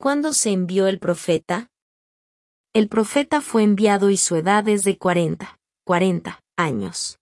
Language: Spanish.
¿Cuándo se envió el profeta? El profeta fue enviado y su edad es de 40, 40 años.